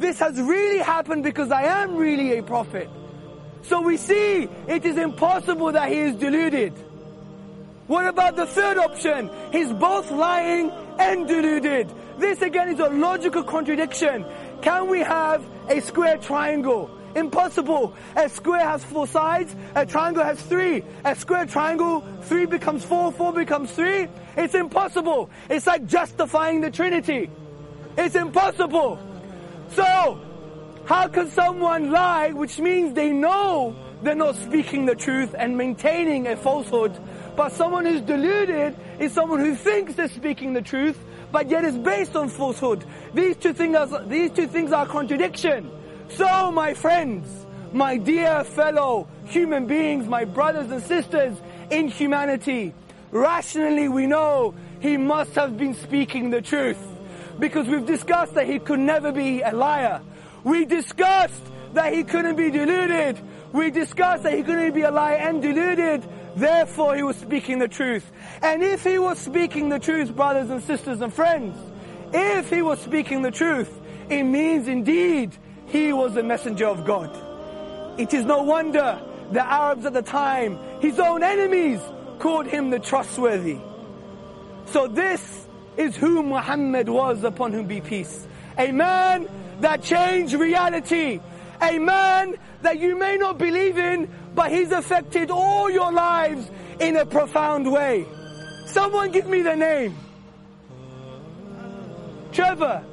this has really happened because I am really a prophet. So we see it is impossible that he is deluded. What about the third option? He's both lying and deluded. This again is a logical contradiction. Can we have a square triangle? Impossible. A square has four sides, a triangle has three. A square triangle, three becomes four, four becomes three. It's impossible. It's like justifying the Trinity. It's impossible. So, how can someone lie, which means they know they're not speaking the truth and maintaining a falsehood, but someone who's deluded is someone who thinks they're speaking the truth, but yet is based on falsehood. These two things are, these two things are contradiction. So, my friends, my dear fellow human beings, my brothers and sisters in humanity, rationally we know he must have been speaking the truth. Because we've discussed that he could never be a liar. We discussed that he couldn't be deluded. We discussed that he couldn't be a liar and deluded. Therefore, he was speaking the truth. And if he was speaking the truth, brothers and sisters and friends, if he was speaking the truth, it means indeed he was the messenger of God. It is no wonder the Arabs at the time, his own enemies, called him the trustworthy. So this is who Muhammad was upon whom be peace. A man that changed reality. A man that you may not believe in, but he's affected all your lives in a profound way. Someone give me the name. Trevor,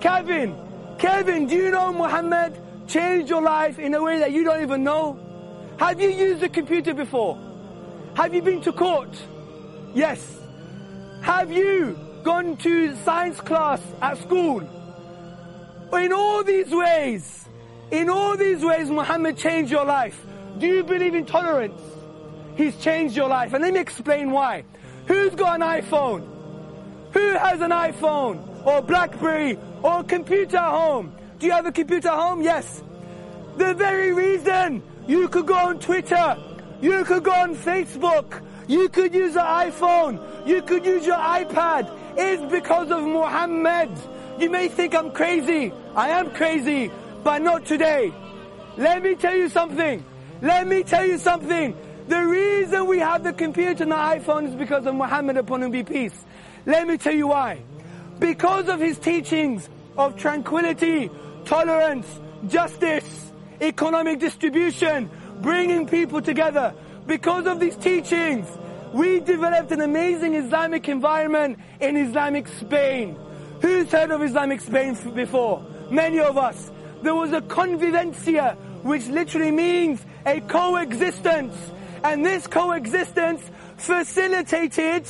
Kevin, Kevin, do you know Muhammad changed your life in a way that you don't even know? Have you used a computer before? Have you been to court? Yes. Have you gone to science class at school? In all these ways, in all these ways, Muhammad changed your life. Do you believe in tolerance? He's changed your life. And let me explain why. Who's got an iPhone? Who has an iPhone or Blackberry or a computer at home? Do you have a computer at home? Yes. The very reason you could go on Twitter, you could go on Facebook, you could use an iPhone, you could use your iPad is because of Muhammad. You may think I'm crazy. I am crazy, but not today. Let me tell you something. Let me tell you something. The reason we have the computer and the iPhone is because of Muhammad upon him be peace. Let me tell you why. Because of his teachings of tranquility, tolerance, justice, economic distribution, bringing people together. Because of these teachings, we developed an amazing Islamic environment in Islamic Spain. Who's heard of Islamic Spain before? Many of us. There was a convivencia, which literally means a coexistence. And this coexistence facilitated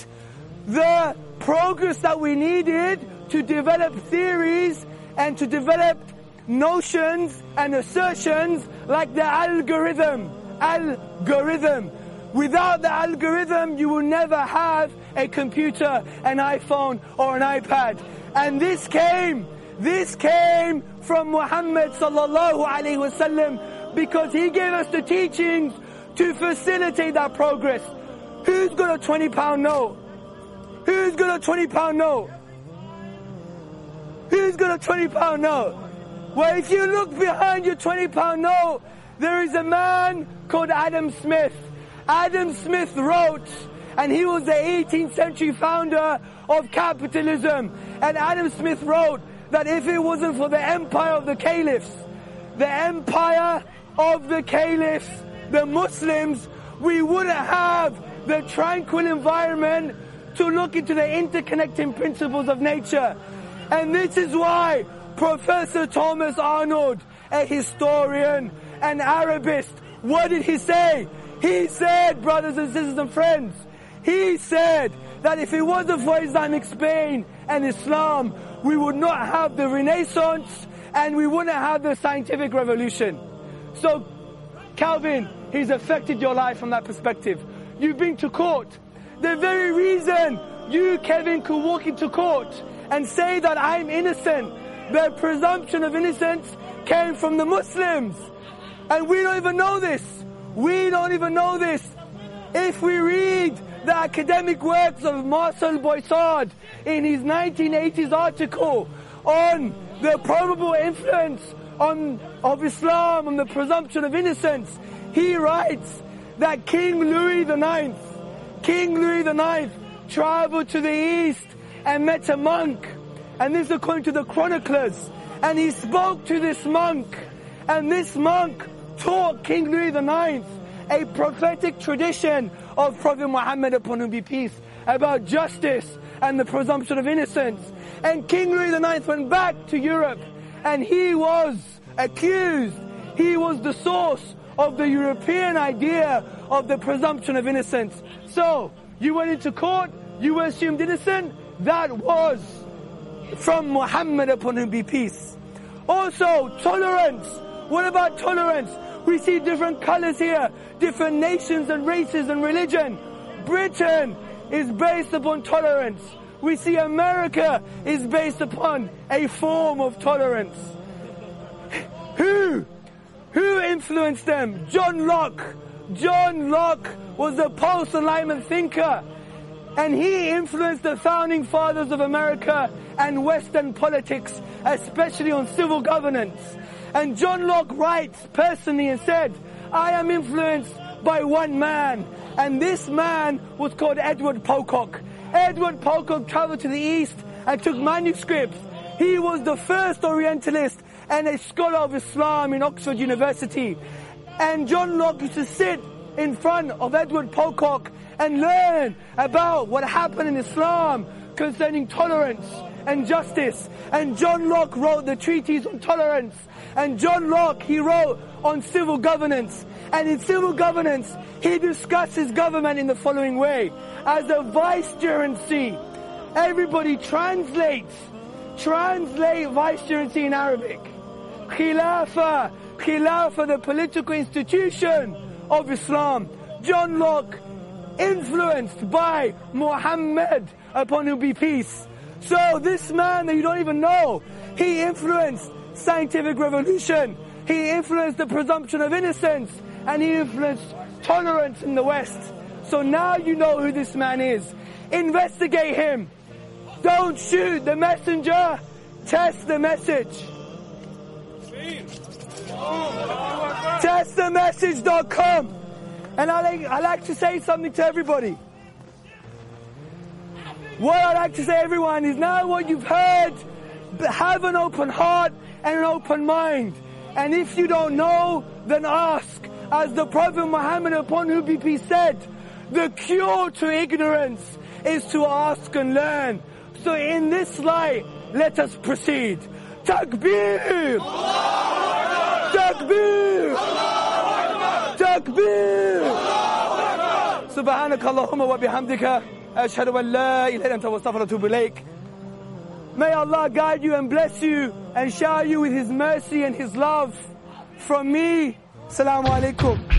the progress that we needed to develop theories and to develop notions and assertions like the algorithm. Algorithm. Without the algorithm, you will never have a computer, an iPhone, or an iPad. And this came, this came from Muhammad sallallahu alaihi wasallam because he gave us the teachings to facilitate that progress. Who's got a 20 pound note? Who's got a 20 pound note? Who's got a 20 pound note? Well, if you look behind your 20 pound note, there is a man called Adam Smith. Adam Smith wrote, and he was the 18th century founder of capitalism. And Adam Smith wrote that if it wasn't for the empire of the caliphs, the empire of the caliphs, the Muslims, we wouldn't have the tranquil environment to look into the interconnecting principles of nature. And this is why Professor Thomas Arnold, a historian, an Arabist, what did he say? He said, brothers and sisters and friends, he said that if it wasn't for Islamic Spain and Islam, we would not have the Renaissance and we wouldn't have the scientific revolution. So, Calvin, he's affected your life from that perspective. You've been to court. The very reason you, Kevin, could walk into court and say that I'm innocent, the presumption of innocence came from the Muslims. And we don't even know this. We don't even know this. If we read the academic works of Marcel Boisard in his 1980s article on the probable influence on, of Islam on the presumption of innocence, he writes that King Louis IX, King Louis IX traveled to the east and met a monk. And this according to the chroniclers. And he spoke to this monk. And this monk taught King Louis IX a prophetic tradition of Prophet Muhammad upon whom be peace about justice and the presumption of innocence. And King Louis IX went back to Europe and he was accused. He was the source of the European idea of the presumption of innocence. So, you went into court, you were assumed innocent, that was from Muhammad upon whom be peace. Also, tolerance. What about tolerance? We see different colors here, different nations and races and religion. Britain is based upon tolerance. We see America is based upon a form of tolerance. Who? Who influenced them? John Locke. John Locke was a post-Enlightenment thinker. And he influenced the founding fathers of America and Western politics, especially on civil governance. And John Locke writes personally and said, I am influenced by one man. And this man was called Edward Pococke. Edward Pococke traveled to the east and took manuscripts. He was the first Orientalist and a scholar of Islam in Oxford University. And John Locke used to sit in front of Edward Pococke and learn about what happened in Islam concerning tolerance and justice. And John Locke wrote the treatise on tolerance. And John Locke, he wrote on civil governance. And in civil governance, he discusses government in the following way. As a vicegerency, everybody translates, translate vicegerency in Arabic. Khilafah, Khilafah, the political institution of Islam. John Locke influenced by Muhammad upon whom be peace. So this man that you don't even know, he influenced scientific revolution. He influenced the presumption of innocence and he influenced tolerance in the West. So now you know who this man is. Investigate him. Don't shoot the messenger. Test the message. Testthemessage.com. And I like, I like to say something to everybody. What I'd like to say, everyone, is now what you've heard, have an open heart and an open mind. And if you don't know, then ask. As the Prophet Muhammad upon whom be peace said, the cure to ignorance is to ask and learn. So in this light, let us proceed. Takbir! Takbir! Takbir! Subhanakallahumma wa bihamdika. Ashhadu an la ilaha illa anta astaghfiruka ilayk. May Allah guide you and bless you and shower you with His mercy and His love. From me, Salaamu Alaikum.